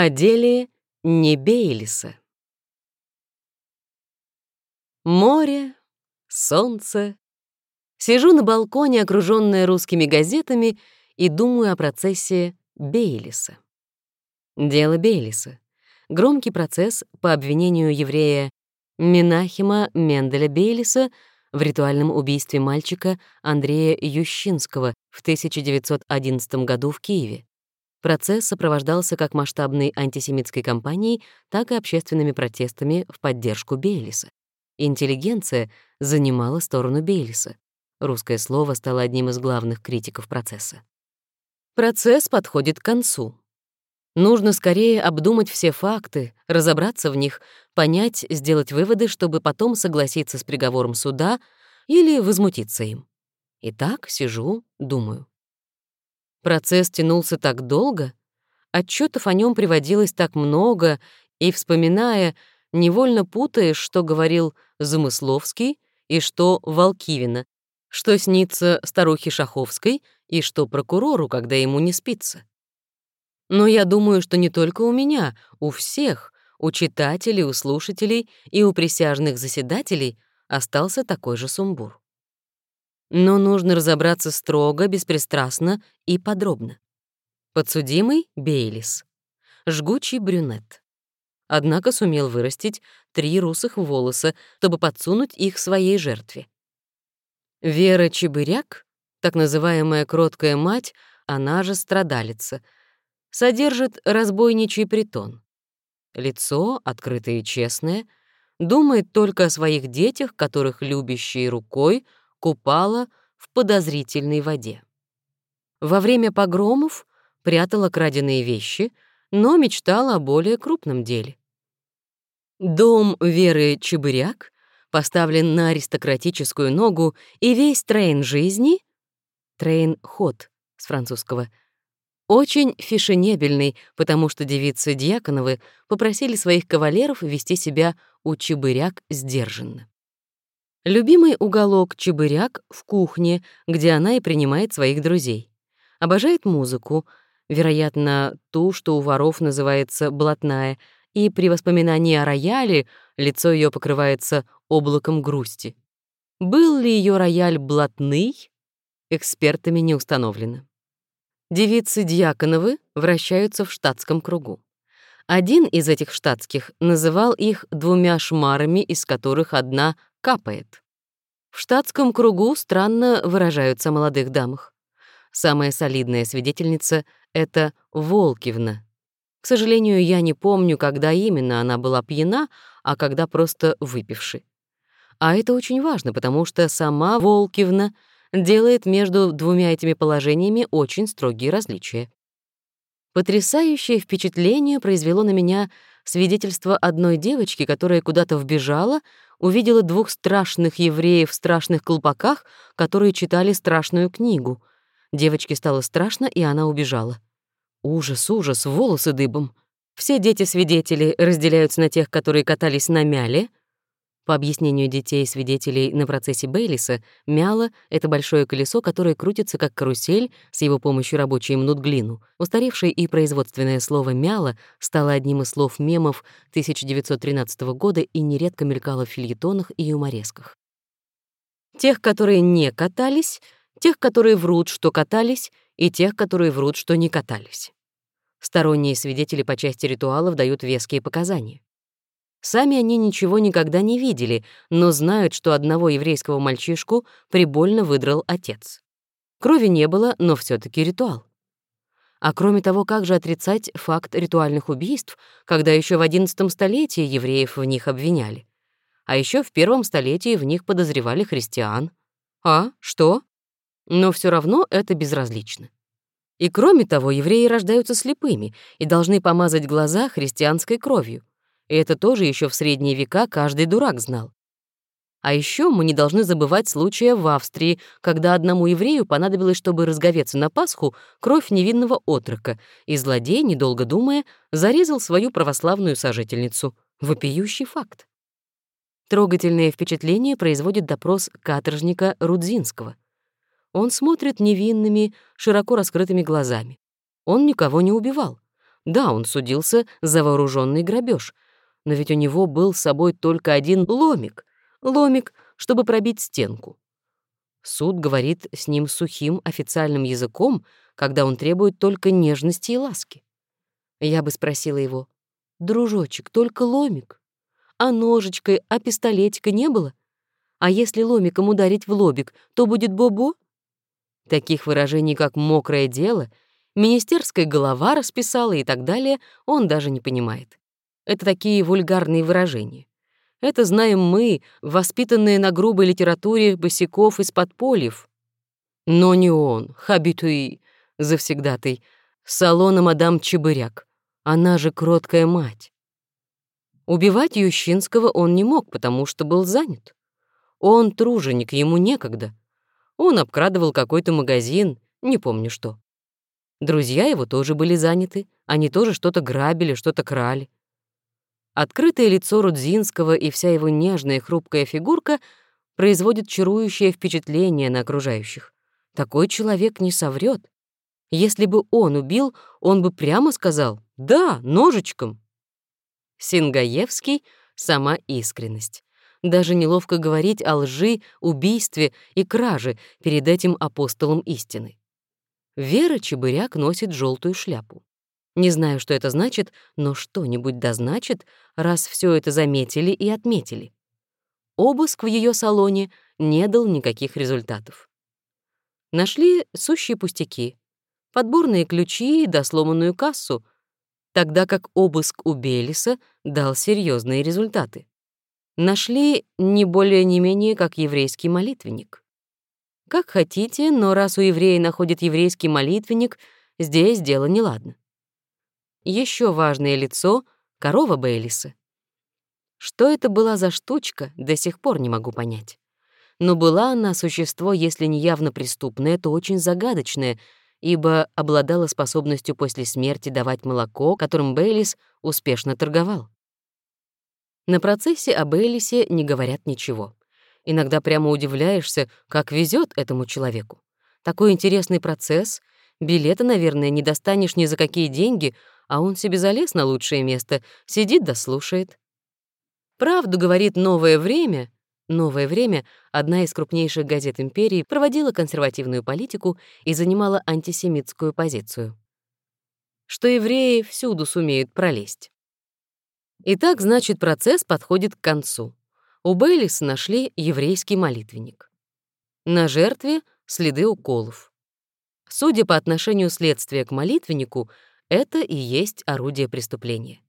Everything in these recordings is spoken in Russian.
О деле не Бейлиса. Море, солнце. Сижу на балконе, окружённая русскими газетами, и думаю о процессе Бейлиса. Дело Бейлиса. Громкий процесс по обвинению еврея Минахима Менделя Бейлиса в ритуальном убийстве мальчика Андрея Ющинского в 1911 году в Киеве. Процесс сопровождался как масштабной антисемитской кампанией, так и общественными протестами в поддержку Бейлиса. Интеллигенция занимала сторону Бейлиса. Русское слово стало одним из главных критиков процесса. Процесс подходит к концу. Нужно скорее обдумать все факты, разобраться в них, понять, сделать выводы, чтобы потом согласиться с приговором суда или возмутиться им. Итак, сижу, думаю. Процесс тянулся так долго, отчетов о нем приводилось так много, и, вспоминая, невольно путаешь, что говорил Замысловский и что Волкивина, что снится старухе Шаховской и что прокурору, когда ему не спится. Но я думаю, что не только у меня, у всех, у читателей, у слушателей и у присяжных заседателей остался такой же сумбур. Но нужно разобраться строго, беспристрастно и подробно. Подсудимый — Бейлис. Жгучий брюнет. Однако сумел вырастить три русых волоса, чтобы подсунуть их своей жертве. Вера Чебыряк, так называемая кроткая мать, она же страдалица, содержит разбойничий притон. Лицо, открытое и честное, думает только о своих детях, которых любящей рукой — купала в подозрительной воде. Во время погромов прятала краденые вещи, но мечтала о более крупном деле. Дом Веры Чебыряк поставлен на аристократическую ногу, и весь train жизни — train — ход с французского — очень фешенебельный, потому что девицы Дьяконовы попросили своих кавалеров вести себя у Чебыряк сдержанно. Любимый уголок Чебыряк в кухне, где она и принимает своих друзей. Обожает музыку, вероятно, ту, что у воров называется блатная, и при воспоминании о рояле лицо ее покрывается облаком грусти. Был ли ее рояль блатный? Экспертами не установлено. Девицы Дьяконовы вращаются в штатском кругу. Один из этих штатских называл их двумя шмарами, из которых одна капает. В штатском кругу странно выражаются о молодых дамах. Самая солидная свидетельница — это Волкивна. К сожалению, я не помню, когда именно она была пьяна, а когда просто выпивши. А это очень важно, потому что сама Волкивна делает между двумя этими положениями очень строгие различия. Потрясающее впечатление произвело на меня свидетельство одной девочки, которая куда-то вбежала, увидела двух страшных евреев в страшных колпаках, которые читали страшную книгу. Девочке стало страшно, и она убежала. Ужас, ужас, волосы дыбом. Все дети-свидетели разделяются на тех, которые катались на мяле, по объяснению детей свидетелей на процессе Бейлиса, мяло — это большое колесо, которое крутится как карусель, с его помощью рабочие мнут глину. Устаревшее и производственное слово «мяло» стало одним из слов мемов 1913 года и нередко мелькало в фильетонах и юморесках. Тех, которые не катались, тех, которые врут, что катались, и тех, которые врут, что не катались. Сторонние свидетели по части ритуалов дают веские показания. Сами они ничего никогда не видели, но знают, что одного еврейского мальчишку прибольно выдрал отец. Крови не было, но все таки ритуал. А кроме того, как же отрицать факт ритуальных убийств, когда еще в XI столетии евреев в них обвиняли? А еще в первом столетии в них подозревали христиан. А, что? Но все равно это безразлично. И кроме того, евреи рождаются слепыми и должны помазать глаза христианской кровью. И это тоже еще в средние века каждый дурак знал. А еще мы не должны забывать случая в Австрии, когда одному еврею понадобилось, чтобы разговеться на Пасху, кровь невинного отрока, и злодей, недолго думая, зарезал свою православную сожительницу. Вопиющий факт. Трогательное впечатление производит допрос каторжника Рудзинского. Он смотрит невинными, широко раскрытыми глазами. Он никого не убивал Да, он судился за вооруженный грабеж, но ведь у него был с собой только один ломик. Ломик, чтобы пробить стенку. Суд говорит с ним сухим официальным языком, когда он требует только нежности и ласки. Я бы спросила его, «Дружочек, только ломик? А ножичкой, а пистолетика не было? А если ломиком ударить в лобик, то будет бобо?» Таких выражений, как «мокрое дело», «министерская голова расписала» и так далее, он даже не понимает. Это такие вульгарные выражения. Это знаем мы, воспитанные на грубой литературе босиков из подпольев. Но не он, хабитуи, завсегдатый, салона мадам Чебыряк. Она же кроткая мать. Убивать Ющинского он не мог, потому что был занят. Он труженик, ему некогда. Он обкрадывал какой-то магазин, не помню что. Друзья его тоже были заняты, они тоже что-то грабили, что-то крали. Открытое лицо Рудзинского и вся его нежная хрупкая фигурка производят чарующее впечатление на окружающих. Такой человек не соврет. Если бы он убил, он бы прямо сказал «да, ножичком». Сингаевский — сама искренность. Даже неловко говорить о лжи, убийстве и краже перед этим апостолом истины. Вера Чебыряк носит желтую шляпу. Не знаю, что это значит, но что-нибудь да значит, раз все это заметили и отметили. Обыск в ее салоне не дал никаких результатов. Нашли сущие пустяки, подборные ключи да сломанную кассу, тогда как обыск у Белиса дал серьезные результаты нашли не более не менее как еврейский молитвенник. Как хотите, но раз у еврея находит еврейский молитвенник, здесь дело неладно. Еще важное лицо — корова Бейлиса. Что это была за штучка, до сих пор не могу понять. Но была она существо, если не явно преступное, то очень загадочное, ибо обладала способностью после смерти давать молоко, которым Бейлис успешно торговал. На процессе об Элисе не говорят ничего. Иногда прямо удивляешься, как везет этому человеку. Такой интересный процесс, билета, наверное, не достанешь ни за какие деньги, а он себе залез на лучшее место, сидит да слушает. Правду говорит «Новое время», «Новое время» — одна из крупнейших газет империи, проводила консервативную политику и занимала антисемитскую позицию. Что евреи всюду сумеют пролезть. Итак, значит, процесс подходит к концу. У Бейлиса нашли еврейский молитвенник. На жертве — следы уколов. Судя по отношению следствия к молитвеннику, это и есть орудие преступления.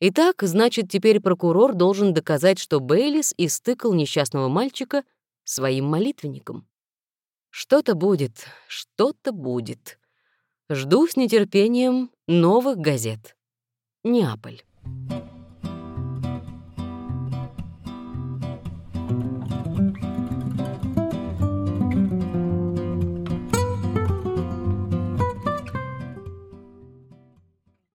Итак, значит, теперь прокурор должен доказать, что Бейлис истыкал несчастного мальчика своим молитвенником. Что-то будет, что-то будет. Жду с нетерпением новых газет. Неаполь.